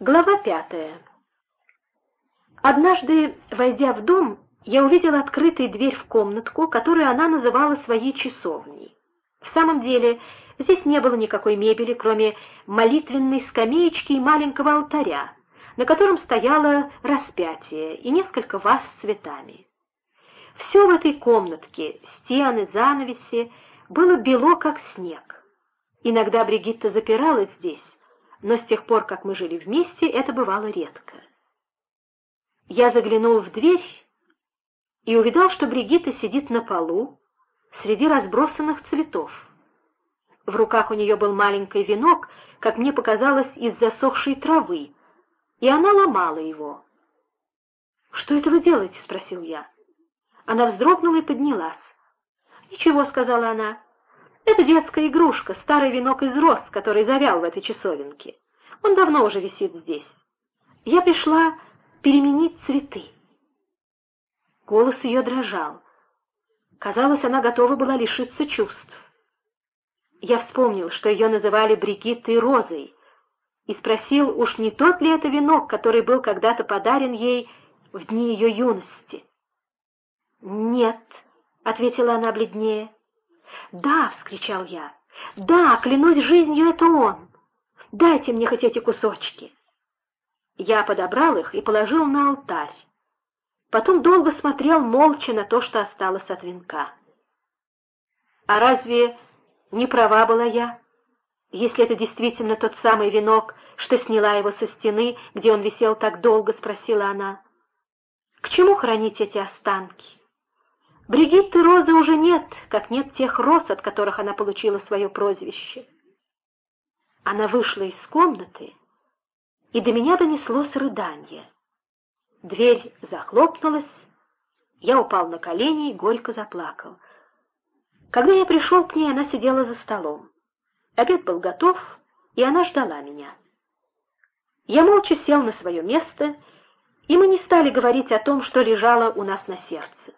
Глава пятая. Однажды, войдя в дом, я увидела открытую дверь в комнатку, которую она называла своей часовней. В самом деле, здесь не было никакой мебели, кроме молитвенной скамеечки и маленького алтаря, на котором стояло распятие и несколько ваз с цветами. Все в этой комнатке, стены, занавеси, было бело, как снег. Иногда Бригитта запиралась здесь, но с тех пор, как мы жили вместе, это бывало редко. Я заглянул в дверь и увидал, что Бригитта сидит на полу среди разбросанных цветов. В руках у нее был маленький венок, как мне показалось, из засохшей травы, и она ломала его. «Что это вы делаете?» — спросил я. Она вздрогнула и поднялась. «Ничего», — сказала она, это детская игрушка, старый венок из роз, который завял в этой часовенке. Он давно уже висит здесь. Я пришла переменить цветы. Голос ее дрожал. Казалось, она готова была лишиться чувств. Я вспомнил, что ее называли Бригиттой Розой, и спросил, уж не тот ли это венок, который был когда-то подарен ей в дни ее юности. «Нет», — ответила она бледнее, — «Да!» — вскричал я. «Да, клянусь жизнью, это он! Дайте мне хоть эти кусочки!» Я подобрал их и положил на алтарь. Потом долго смотрел молча на то, что осталось от венка. А разве не права была я? Если это действительно тот самый венок, что сняла его со стены, где он висел так долго, спросила она. К чему хранить эти останки? Бригитты Розы уже нет, как нет тех роз, от которых она получила свое прозвище. Она вышла из комнаты, и до меня донеслось рыдание. Дверь захлопнулась, я упал на колени и горько заплакал. Когда я пришел к ней, она сидела за столом. Обед был готов, и она ждала меня. Я молча сел на свое место, и мы не стали говорить о том, что лежало у нас на сердце.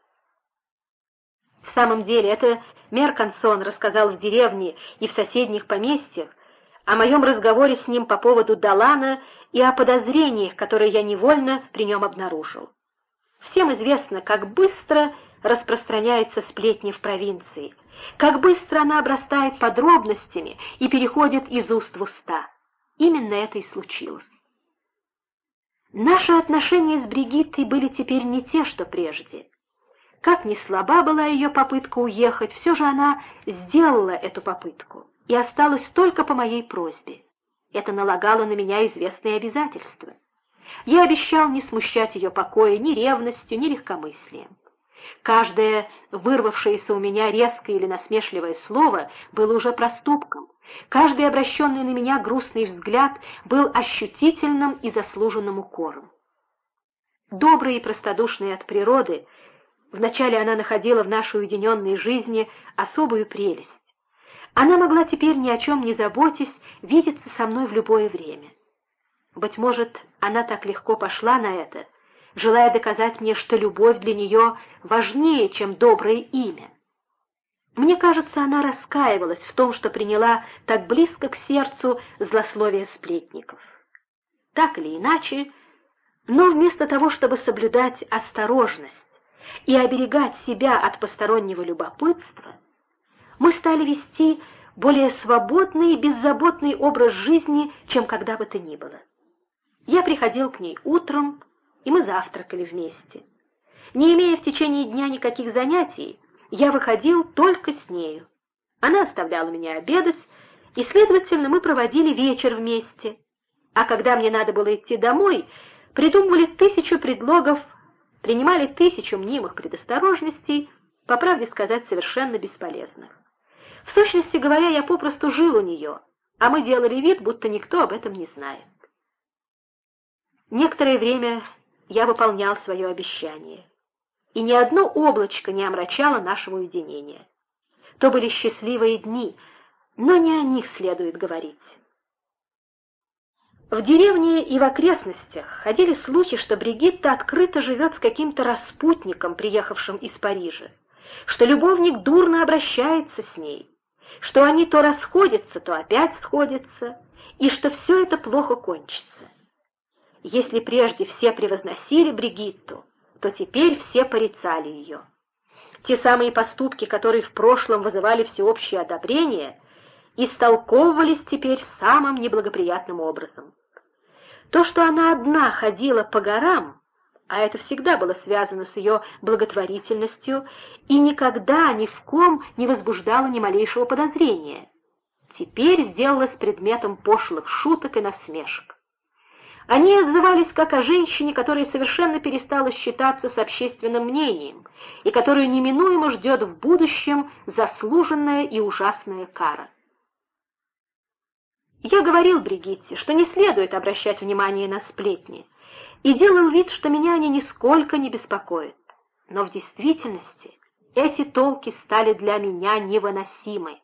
В самом деле, это Меркансон рассказал в деревне и в соседних поместьях о моем разговоре с ним по поводу Далана и о подозрениях, которые я невольно при нем обнаружил. Всем известно, как быстро распространяются сплетни в провинции, как быстро она обрастает подробностями и переходит из уст в уста. Именно это и случилось. Наши отношения с Бригиттой были теперь не те, что прежде. Как ни слаба была ее попытка уехать, все же она сделала эту попытку и осталась только по моей просьбе. Это налагало на меня известные обязательства. Я обещал не смущать ее покоя ни ревностью, ни легкомыслием. Каждое вырвавшееся у меня резкое или насмешливое слово было уже проступком. Каждый обращенный на меня грустный взгляд был ощутительным и заслуженным укором. Добрый и простодушный от природы, Вначале она находила в нашей уединенной жизни особую прелесть. Она могла теперь ни о чем не заботясь видеться со мной в любое время. Быть может, она так легко пошла на это, желая доказать мне, что любовь для нее важнее, чем доброе имя. Мне кажется, она раскаивалась в том, что приняла так близко к сердцу злословие сплетников. Так или иначе, но вместо того, чтобы соблюдать осторожность, и оберегать себя от постороннего любопытства, мы стали вести более свободный и беззаботный образ жизни, чем когда бы то ни было. Я приходил к ней утром, и мы завтракали вместе. Не имея в течение дня никаких занятий, я выходил только с нею. Она оставляла меня обедать, и, следовательно, мы проводили вечер вместе. А когда мне надо было идти домой, придумывали тысячу предлогов принимали тысячу мнимых предосторожностей, по правде сказать, совершенно бесполезных. В сущности говоря, я попросту жил у нее, а мы делали вид, будто никто об этом не знает. Некоторое время я выполнял свое обещание, и ни одно облачко не омрачало нашего уединения. То были счастливые дни, но не о них следует говорить. В деревне и в окрестностях ходили слухи, что Бригитта открыто живет с каким-то распутником, приехавшим из Парижа, что любовник дурно обращается с ней, что они то расходятся, то опять сходятся, и что все это плохо кончится. Если прежде все превозносили Бригитту, то теперь все порицали ее. Те самые поступки, которые в прошлом вызывали всеобщее одобрение, истолковывались теперь самым неблагоприятным образом. То, что она одна ходила по горам, а это всегда было связано с ее благотворительностью и никогда ни в ком не возбуждало ни малейшего подозрения, теперь сделалось предметом пошлых шуток и насмешек. Они отзывались как о женщине, которая совершенно перестала считаться с общественным мнением и которую неминуемо ждет в будущем заслуженная и ужасная кара. Я говорил Бригитте, что не следует обращать внимание на сплетни, и делал вид, что меня они нисколько не беспокоят. Но в действительности эти толки стали для меня невыносимы.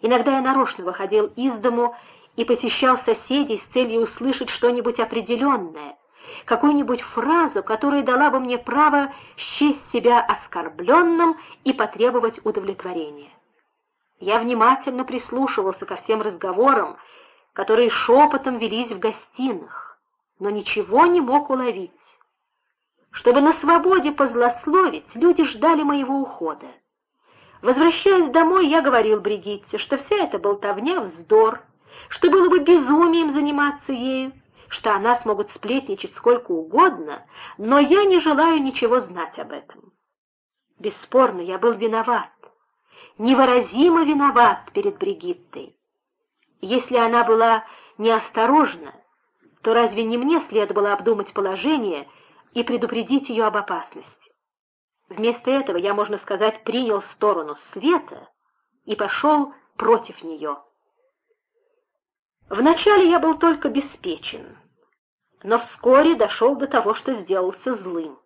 Иногда я нарочно выходил из дому и посещал соседей с целью услышать что-нибудь определенное, какую-нибудь фразу, которая дала бы мне право счесть себя оскорбленным и потребовать удовлетворения. Я внимательно прислушивался ко всем разговорам, которые шепотом велись в гостиных, но ничего не мог уловить. Чтобы на свободе позлословить, люди ждали моего ухода. Возвращаясь домой, я говорил Бригитте, что вся эта болтовня — вздор, что было бы безумием заниматься ею, что она смогут сплетничать сколько угодно, но я не желаю ничего знать об этом. Бесспорно, я был виноват, невыразимо виноват перед Бригиттой. Если она была неосторожна, то разве не мне следовало обдумать положение и предупредить ее об опасности? Вместо этого я, можно сказать, принял сторону света и пошел против нее. Вначале я был только беспечен, но вскоре дошел до того, что сделался злым.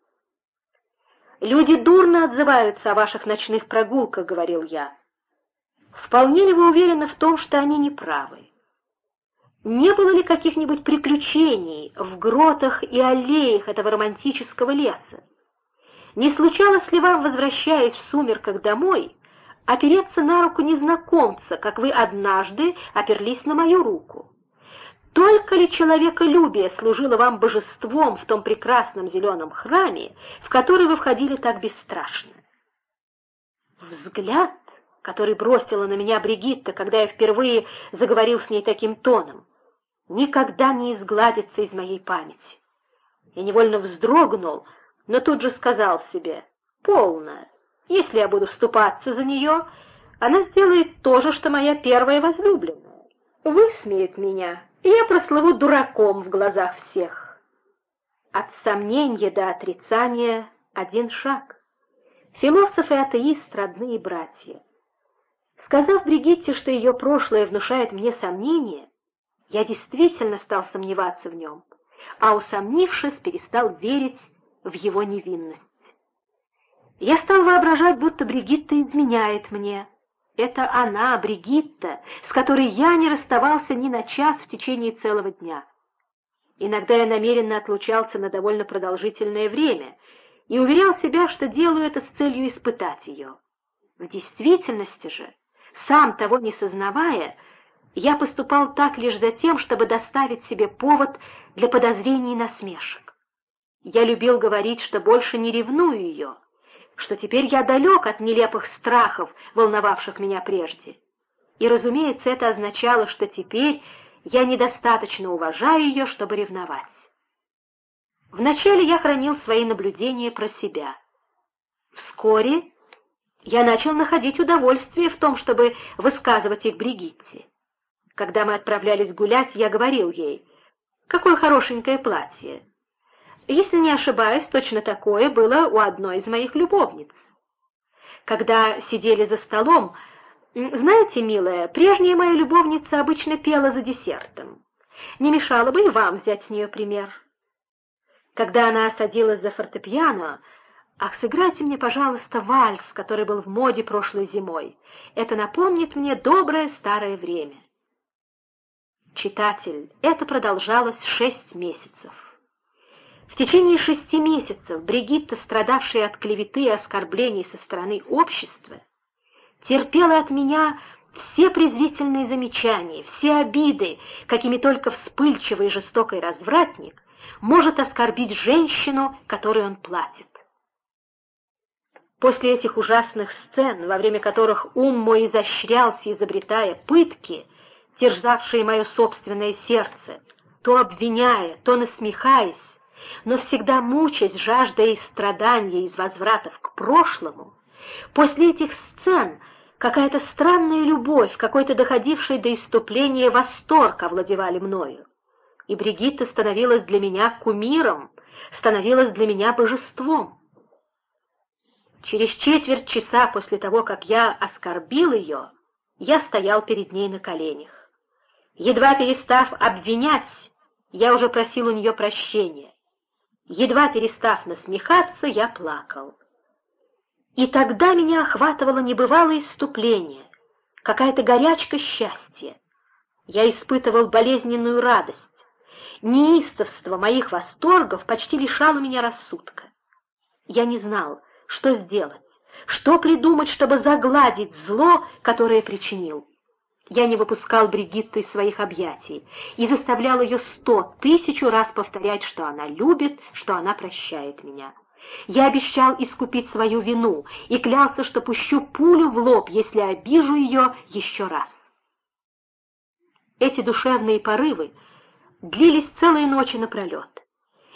«Люди дурно отзываются о ваших ночных прогулках», — говорил я. «Вполне ли вы уверены в том, что они неправы? Не было ли каких-нибудь приключений в гротах и аллеях этого романтического леса? Не случалось ли вам, возвращаясь в сумерках домой, опереться на руку незнакомца, как вы однажды оперлись на мою руку. Только ли человеколюбие служило вам божеством в том прекрасном зеленом храме, в который вы входили так бесстрашно? Взгляд, который бросила на меня Бригитта, когда я впервые заговорил с ней таким тоном, никогда не изгладится из моей памяти. Я невольно вздрогнул, но тут же сказал себе «Полно, если я буду вступаться за нее, она сделает то же, что моя первая возлюбленная. Высмеет меня, и я прослыву дураком в глазах всех. От сомнения до отрицания один шаг. Философ и атеист — родные братья. Сказав Бригитте, что ее прошлое внушает мне сомнения, я действительно стал сомневаться в нем, а усомнившись, перестал верить в его невинность. Я стал воображать, будто Бригитта изменяет мне. Это она, Бригитта, с которой я не расставался ни на час в течение целого дня. Иногда я намеренно отлучался на довольно продолжительное время и уверял себя, что делаю это с целью испытать ее. В действительности же, сам того не сознавая, я поступал так лишь за тем, чтобы доставить себе повод для подозрений и насмешек. Я любил говорить, что больше не ревную ее, что теперь я далек от нелепых страхов, волновавших меня прежде. И, разумеется, это означало, что теперь я недостаточно уважаю ее, чтобы ревновать. Вначале я хранил свои наблюдения про себя. Вскоре я начал находить удовольствие в том, чтобы высказывать их Бригитте. Когда мы отправлялись гулять, я говорил ей, «Какое хорошенькое платье! Если не ошибаюсь, точно такое было у одной из моих любовниц. Когда сидели за столом, знаете, милая, прежняя моя любовница обычно пела за десертом. Не мешало бы и вам взять с нее пример. Когда она садилась за фортепиано, «Ах, сыграйте мне, пожалуйста, вальс, который был в моде прошлой зимой. Это напомнит мне доброе старое время». Читатель, это продолжалось шесть месяцев. В течение шести месяцев Бригитта, страдавшая от клеветы и оскорблений со стороны общества, терпела от меня все презрительные замечания, все обиды, какими только вспыльчивый и жестокий развратник может оскорбить женщину, которой он платит. После этих ужасных сцен, во время которых ум мой изощрялся, изобретая пытки, терзавшие мое собственное сердце, то обвиняя, то насмехаясь, но всегда мучаясь жаждой страдания из возвратов к прошлому, после этих сцен какая-то странная любовь, какой-то доходивший до иступления восторг овладевали мною. И Бригитта становилась для меня кумиром, становилась для меня божеством. Через четверть часа после того, как я оскорбил ее, я стоял перед ней на коленях. Едва перестав обвинять, я уже просил у нее прощения. Едва перестав насмехаться, я плакал. И тогда меня охватывало небывалое иступление, какая-то горячка счастья. Я испытывал болезненную радость. Неистовство моих восторгов почти лишало меня рассудка. Я не знал, что сделать, что придумать, чтобы загладить зло, которое причинил. Я не выпускал Бригитту из своих объятий и заставлял ее сто, тысячу раз повторять, что она любит, что она прощает меня. Я обещал искупить свою вину и клялся, что пущу пулю в лоб, если обижу ее еще раз. Эти душевные порывы длились целые ночи напролет,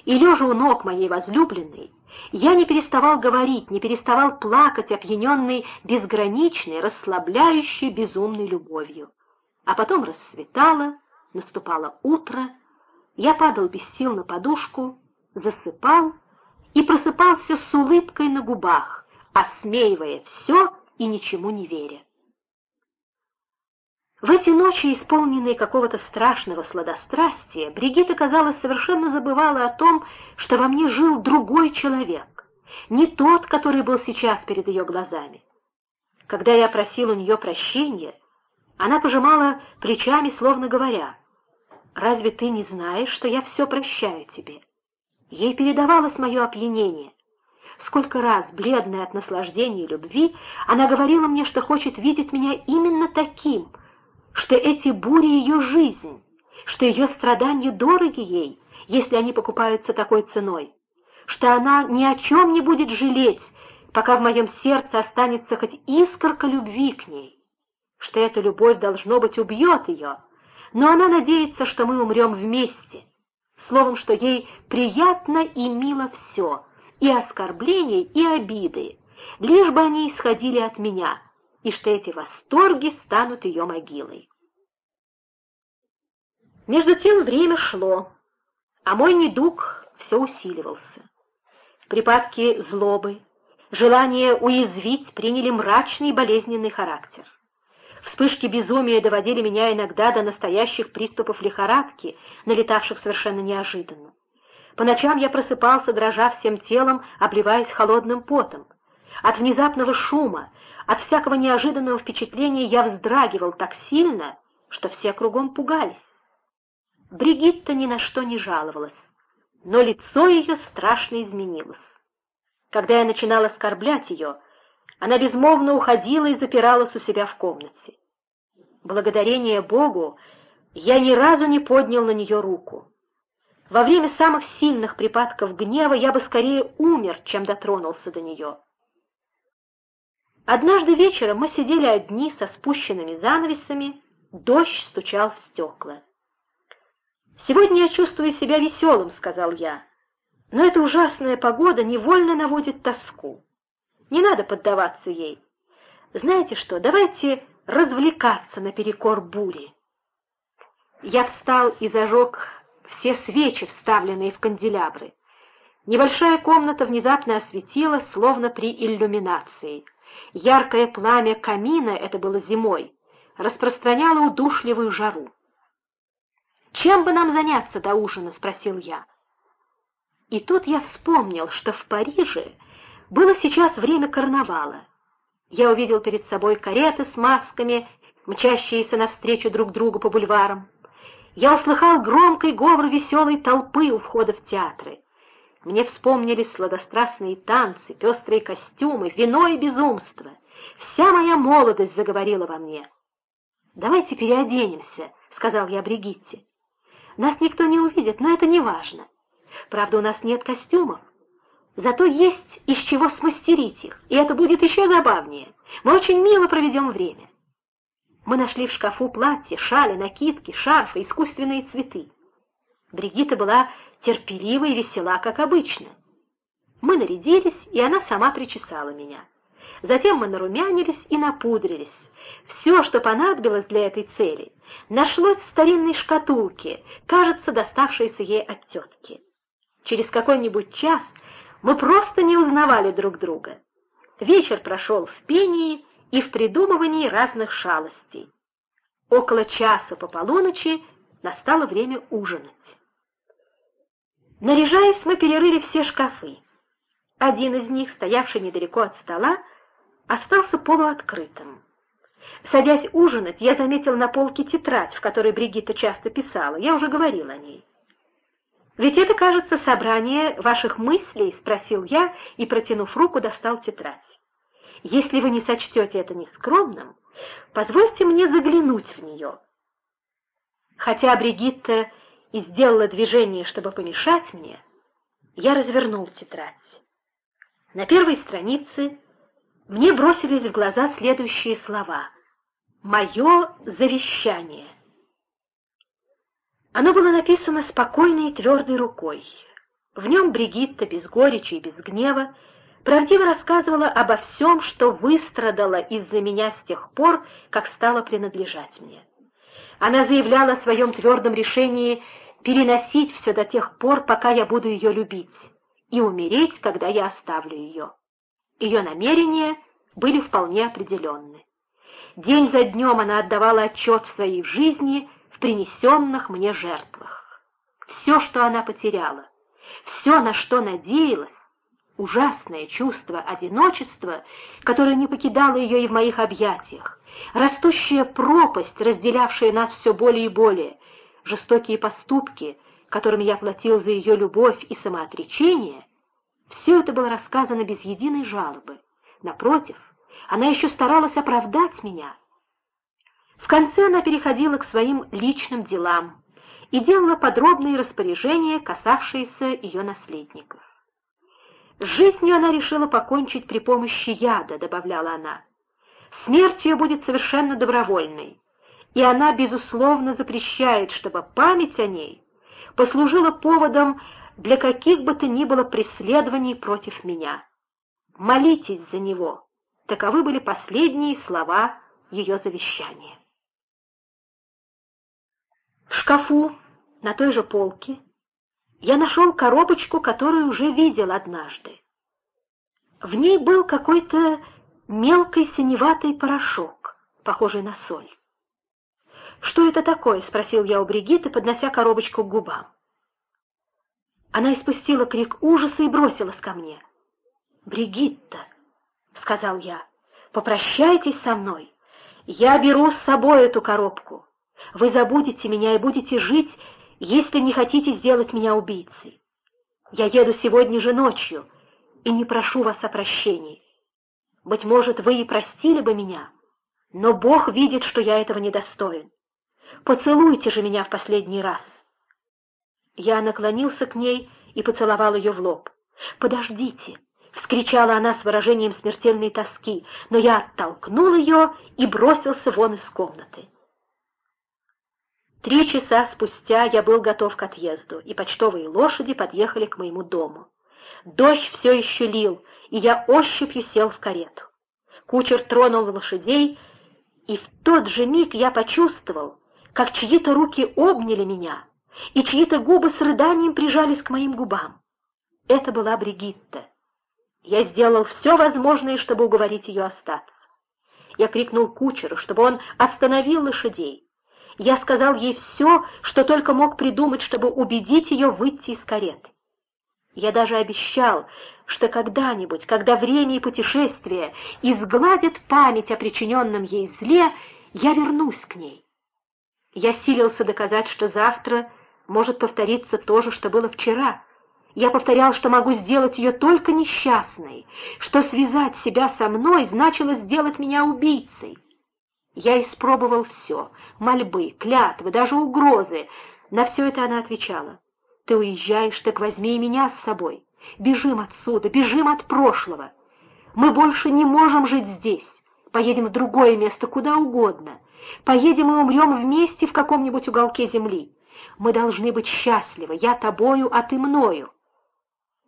и, лежа у ног моей возлюбленной, я не переставал говорить, не переставал плакать, опьяненный безграничной, расслабляющей, безумной любовью. А потом расцветало, наступало утро, я падал без сил на подушку, засыпал и просыпался с улыбкой на губах, осмеивая все и ничему не веря. В эти ночи, исполненные какого-то страшного сладострастия, Бригитта, казалось, совершенно забывала о том, что во мне жил другой человек, не тот, который был сейчас перед ее глазами. Когда я просил у нее прощения, она пожимала плечами, словно говоря, «Разве ты не знаешь, что я все прощаю тебе?» Ей передавалось мое опьянение. Сколько раз, бледная от наслаждения и любви, она говорила мне, что хочет видеть меня именно таким — что эти бури — ее жизнь, что ее страдания дороги ей, если они покупаются такой ценой, что она ни о чем не будет жалеть, пока в моем сердце останется хоть искорка любви к ней, что эта любовь, должно быть, убьет ее, но она надеется, что мы умрем вместе, словом, что ей приятно и мило все, и оскорбления, и обиды, лишь бы они исходили от меня — и что эти восторги станут ее могилой. Между тем время шло, а мой недуг все усиливался. Припадки злобы, желание уязвить приняли мрачный болезненный характер. Вспышки безумия доводили меня иногда до настоящих приступов лихорадки, налетавших совершенно неожиданно. По ночам я просыпался, дрожа всем телом, обливаясь холодным потом. От внезапного шума, от всякого неожиданного впечатления я вздрагивал так сильно, что все кругом пугались. Бригитта ни на что не жаловалась, но лицо ее страшно изменилось. Когда я начинал оскорблять ее, она безмолвно уходила и запиралась у себя в комнате. Благодарение Богу я ни разу не поднял на нее руку. Во время самых сильных припадков гнева я бы скорее умер, чем дотронулся до нее. Однажды вечером мы сидели одни со спущенными занавесами, дождь стучал в стекла. «Сегодня я чувствую себя веселым», — сказал я, — «но эта ужасная погода невольно наводит тоску. Не надо поддаваться ей. Знаете что, давайте развлекаться наперекор бури». Я встал и зажег все свечи, вставленные в канделябры. Небольшая комната внезапно осветилась, словно при иллюминации — Яркое пламя камина, это было зимой, распространяло удушливую жару. «Чем бы нам заняться до ужина?» — спросил я. И тут я вспомнил, что в Париже было сейчас время карнавала. Я увидел перед собой кареты с масками, мчащиеся навстречу друг другу по бульварам. Я услыхал громкий говор веселой толпы у входа в театры. Мне вспомнились сладострастные танцы, пестрые костюмы, вино и безумство. Вся моя молодость заговорила во мне. «Давайте переоденемся», — сказал я Бригитте. «Нас никто не увидит, но это не важно. Правда, у нас нет костюмов. Зато есть из чего смастерить их, и это будет еще забавнее. Мы очень мило проведем время». Мы нашли в шкафу платья, шали, накидки, шарфы, искусственные цветы. Бригитта была терпелива и весела, как обычно. Мы нарядились, и она сама причесала меня. Затем мы нарумянились и напудрились. Все, что понадобилось для этой цели, нашлось в старинной шкатулке, кажется, доставшейся ей от тетки. Через какой-нибудь час мы просто не узнавали друг друга. Вечер прошел в пении и в придумывании разных шалостей. Около часа по полуночи настало время ужинать. Наряжаясь, мы перерыли все шкафы. Один из них, стоявший недалеко от стола, остался полуоткрытым. Садясь ужинать, я заметил на полке тетрадь, в которой Бригитта часто писала. Я уже говорил о ней. «Ведь это, кажется, собрание ваших мыслей?» — спросил я и, протянув руку, достал тетрадь. «Если вы не сочтете это нескромным, позвольте мне заглянуть в нее». Хотя Бригитта и сделала движение, чтобы помешать мне, я развернул тетрадь. На первой странице мне бросились в глаза следующие слова «Мое завещание». Оно было написано спокойной и твердой рукой. В нем Бригитта без горечи и без гнева правдиво рассказывала обо всем, что выстрадала из-за меня с тех пор, как стала принадлежать мне. Она заявляла о своем твердом решении переносить все до тех пор, пока я буду ее любить, и умереть, когда я оставлю ее. Ее намерения были вполне определенны. День за днем она отдавала отчет в своей жизни в принесенных мне жертвах. Все, что она потеряла, все, на что надеялась, ужасное чувство одиночества, которое не покидало ее и в моих объятиях, растущая пропасть, разделявшая нас все более и более, жестокие поступки, которыми я платил за ее любовь и самоотречение, все это было рассказано без единой жалобы. Напротив, она еще старалась оправдать меня. В конце она переходила к своим личным делам и делала подробные распоряжения, касавшиеся ее наследников. С жизнью она решила покончить при помощи яда, добавляла она. Смерть ее будет совершенно добровольной, и она, безусловно, запрещает, чтобы память о ней послужила поводом для каких бы то ни было преследований против меня. Молитесь за него. Таковы были последние слова ее завещания. В шкафу, на той же полке, я нашел коробочку, которую уже видел однажды. В ней был какой-то мелкий синеватый порошок, похожий на соль. «Что это такое?» — спросил я у Бригитты, поднося коробочку к губам. Она испустила крик ужаса и бросилась ко мне. «Бригитта!» — сказал я, — «попрощайтесь со мной. Я беру с собой эту коробку. Вы забудете меня и будете жить, если не хотите сделать меня убийцей. Я еду сегодня же ночью и не прошу вас о прощении. Быть может, вы и простили бы меня, но Бог видит, что я этого недостоин. Поцелуйте же меня в последний раз. Я наклонился к ней и поцеловал ее в лоб. «Подождите!» — вскричала она с выражением смертельной тоски, но я оттолкнул ее и бросился вон из комнаты. Три часа спустя я был готов к отъезду, и почтовые лошади подъехали к моему дому. Дождь все еще лил, и я ощупью сел в карету. Кучер тронул лошадей, и в тот же миг я почувствовал, как чьи-то руки обняли меня, и чьи-то губы с рыданием прижались к моим губам. Это была Бригитта. Я сделал все возможное, чтобы уговорить ее остаться. Я крикнул кучеру, чтобы он остановил лошадей. Я сказал ей все, что только мог придумать, чтобы убедить ее выйти из кареты. Я даже обещал, что когда-нибудь, когда время и путешествие изгладят память о причиненном ей зле, я вернусь к ней. Я силился доказать, что завтра может повториться то же, что было вчера. Я повторял, что могу сделать ее только несчастной, что связать себя со мной значило сделать меня убийцей. Я испробовал все — мольбы, клятвы, даже угрозы. На все это она отвечала. «Ты уезжаешь, так возьми и меня с собой. Бежим отсюда, бежим от прошлого. Мы больше не можем жить здесь. Поедем в другое место, куда угодно. Поедем и умрем вместе в каком-нибудь уголке земли. Мы должны быть счастливы, я тобою, а ты мною.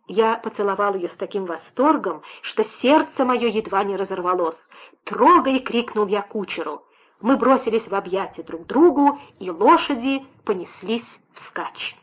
Я поцеловал ее с таким восторгом, что сердце мое едва не разорвалось. «Трогай!» — крикнул я кучеру. Мы бросились в объятия друг другу, и лошади понеслись вскачь.